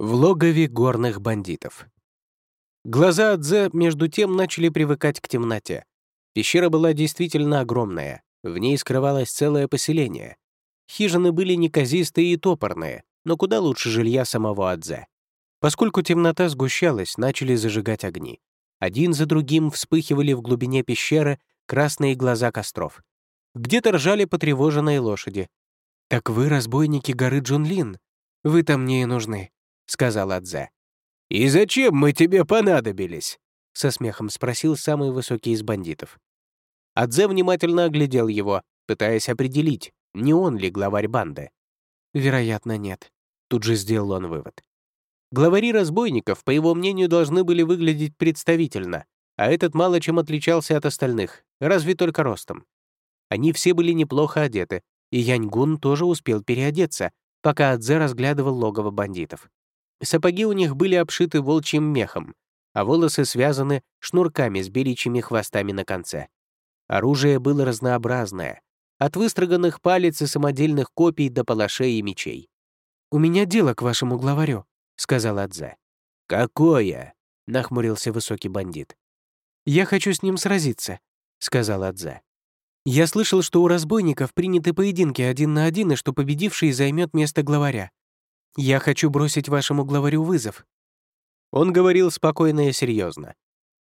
В логове горных бандитов. Глаза Адзе между тем начали привыкать к темноте. Пещера была действительно огромная, в ней скрывалось целое поселение. Хижины были неказистые и топорные, но куда лучше жилья самого Адзе. Поскольку темнота сгущалась, начали зажигать огни. Один за другим вспыхивали в глубине пещеры красные глаза костров. Где-то ржали потревоженные лошади. «Так вы разбойники горы Джунлин. Вы там мне и нужны», — сказал Адзе. «И зачем мы тебе понадобились?» — со смехом спросил самый высокий из бандитов. Адзе внимательно оглядел его, пытаясь определить, не он ли главарь банды. «Вероятно, нет», — тут же сделал он вывод. Главари разбойников, по его мнению, должны были выглядеть представительно, а этот мало чем отличался от остальных, разве только ростом. Они все были неплохо одеты, и Яньгун тоже успел переодеться, пока Адзе разглядывал логово бандитов. Сапоги у них были обшиты волчьим мехом, а волосы связаны шнурками с беличьими хвостами на конце. Оружие было разнообразное, от выстроганных палец и самодельных копий до палашей и мечей. «У меня дело к вашему главарю», — сказал Адзе. «Какое?» — нахмурился высокий бандит. «Я хочу с ним сразиться», — сказал Адзе. «Я слышал, что у разбойников приняты поединки один на один и что победивший займет место главаря. Я хочу бросить вашему главарю вызов». Он говорил спокойно и серьезно.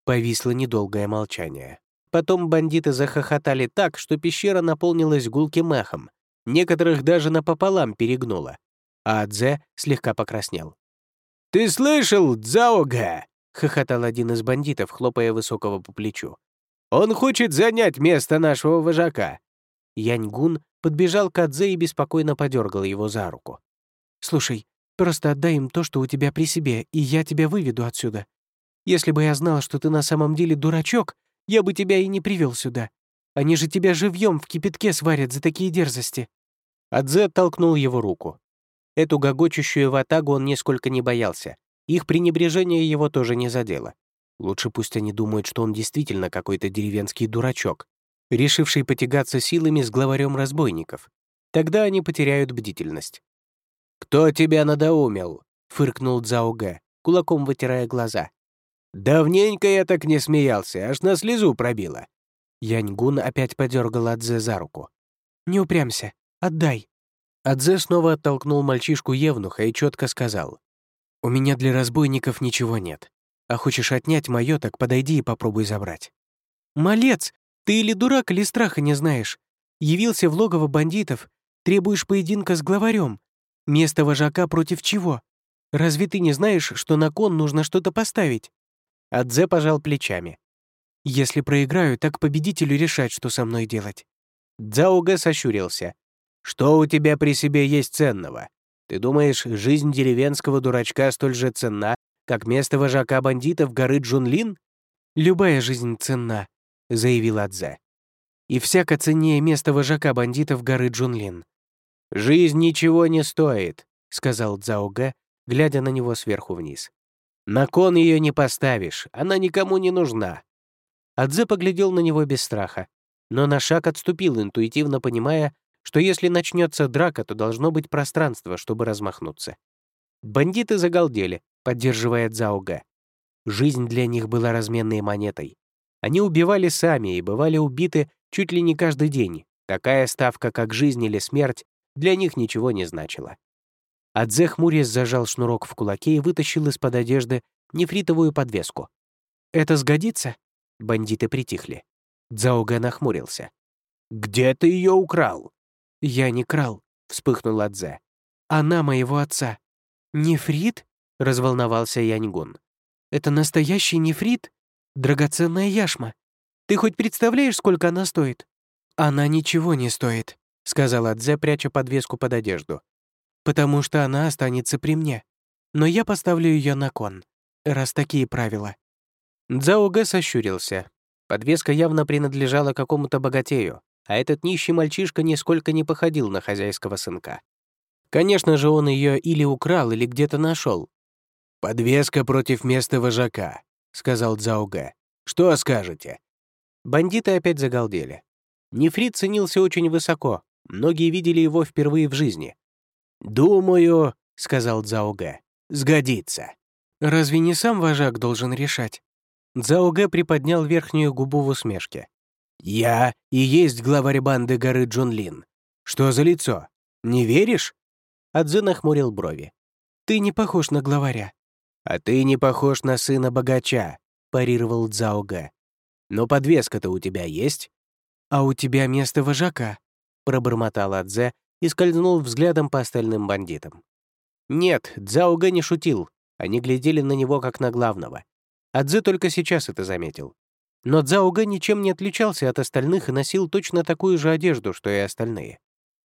Повисло недолгое молчание. Потом бандиты захохотали так, что пещера наполнилась гулким эхом. Некоторых даже напополам перегнуло. А Адзе слегка покраснел. «Ты слышал, Дзаога?» — хохотал один из бандитов, хлопая Высокого по плечу. «Он хочет занять место нашего вожака». Яньгун подбежал к Адзе и беспокойно подергал его за руку. «Слушай, просто отдай им то, что у тебя при себе, и я тебя выведу отсюда. Если бы я знал, что ты на самом деле дурачок, я бы тебя и не привел сюда. Они же тебя живьем в кипятке сварят за такие дерзости». Адзе оттолкнул его руку. Эту гогочущую ватагу он нисколько не боялся. Их пренебрежение его тоже не задело. Лучше пусть они думают, что он действительно какой-то деревенский дурачок, решивший потягаться силами с главарем разбойников. Тогда они потеряют бдительность. «Кто тебя надоумил?» — фыркнул Цзао кулаком вытирая глаза. «Давненько я так не смеялся, аж на слезу пробило». Яньгун опять подергал Адзе за руку. «Не упрямся, отдай». Адзе снова оттолкнул мальчишку Евнуха и четко сказал. «У меня для разбойников ничего нет. А хочешь отнять мое, так подойди и попробуй забрать». «Малец, ты или дурак, или страха не знаешь. Явился в логово бандитов, требуешь поединка с главарем. Место вожака против чего? Разве ты не знаешь, что на кон нужно что-то поставить?» Адзе пожал плечами. «Если проиграю, так победителю решать, что со мной делать». Дзауга сощурился. «Что у тебя при себе есть ценного? Ты думаешь, жизнь деревенского дурачка столь же ценна, как место вожака бандитов горы Джунлин?» «Любая жизнь ценна», — заявил Адзе. «И всяко ценнее место вожака бандитов горы Джунлин. «Жизнь ничего не стоит», — сказал Цзаога, глядя на него сверху вниз. «На кон ее не поставишь, она никому не нужна». Адзе поглядел на него без страха, но на шаг отступил, интуитивно понимая, что если начнется драка, то должно быть пространство, чтобы размахнуться. Бандиты загалдели, поддерживая Цзаога. Жизнь для них была разменной монетой. Они убивали сами и бывали убиты чуть ли не каждый день. Такая ставка, как жизнь или смерть, для них ничего не значило. Адзе хмурясь зажал шнурок в кулаке и вытащил из-под одежды нефритовую подвеску. «Это сгодится?» Бандиты притихли. Дзаога нахмурился. «Где ты ее украл?» «Я не крал», — вспыхнул Адзе. «Она моего отца». «Нефрит?» — разволновался Яньгун. «Это настоящий нефрит? Драгоценная яшма. Ты хоть представляешь, сколько она стоит?» «Она ничего не стоит», — сказала Дзе, пряча подвеску под одежду. «Потому что она останется при мне. Но я поставлю ее на кон, раз такие правила». Дзао сощурился. Подвеска явно принадлежала какому-то богатею, а этот нищий мальчишка нисколько не походил на хозяйского сынка. Конечно же, он ее или украл, или где-то нашел. «Подвеска против места вожака», — сказал Цзаога. «Что скажете?» Бандиты опять загалдели. Нефрит ценился очень высоко, Многие видели его впервые в жизни. «Думаю», — сказал Цзаога, Сгодится. Разве не сам вожак должен решать? Цзао приподнял верхнюю губу в усмешке. «Я и есть главарь банды горы Джунлин. Что за лицо? Не веришь?» Адзе нахмурил брови. «Ты не похож на главаря». «А ты не похож на сына богача», — парировал Цзао «Но подвеска-то у тебя есть?» «А у тебя место вожака», — пробормотал Адзе и скользнул взглядом по остальным бандитам. Нет, Цзао не шутил. Они глядели на него как на главного. Адзе только сейчас это заметил. Но Цзао ничем не отличался от остальных и носил точно такую же одежду, что и остальные.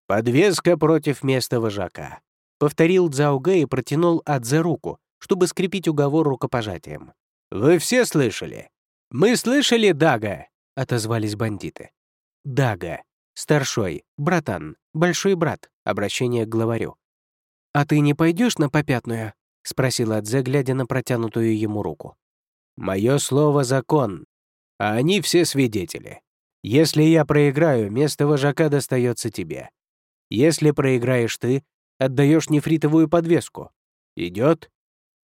«Подвеска против места вожака», — повторил Цзао и протянул Адзе руку, чтобы скрепить уговор рукопожатием. «Вы все слышали?» «Мы слышали, Дага!» — отозвались бандиты. «Дага. Старшой. Братан. Большой брат». Обращение к главарю. «А ты не пойдешь на попятную?» — спросил Адзе, глядя на протянутую ему руку. «Мое слово — закон, а они все свидетели. Если я проиграю, место вожака достается тебе. Если проиграешь ты, отдаешь нефритовую подвеску. Идет?»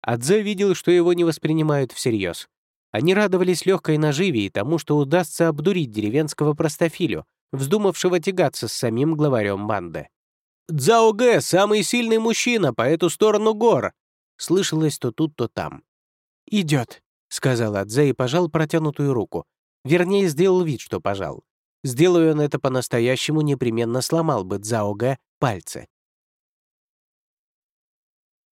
Адзе видел, что его не воспринимают всерьез. Они радовались легкой наживе и тому, что удастся обдурить деревенского простофилю, вздумавшего тягаться с самим главарем банды. «Дзао самый сильный мужчина по эту сторону гор!» Слышалось то тут, то там. «Идет», — сказал Адзе и пожал протянутую руку. Вернее, сделал вид, что пожал. Сделаю он это по-настоящему, непременно сломал бы Цзао пальцы.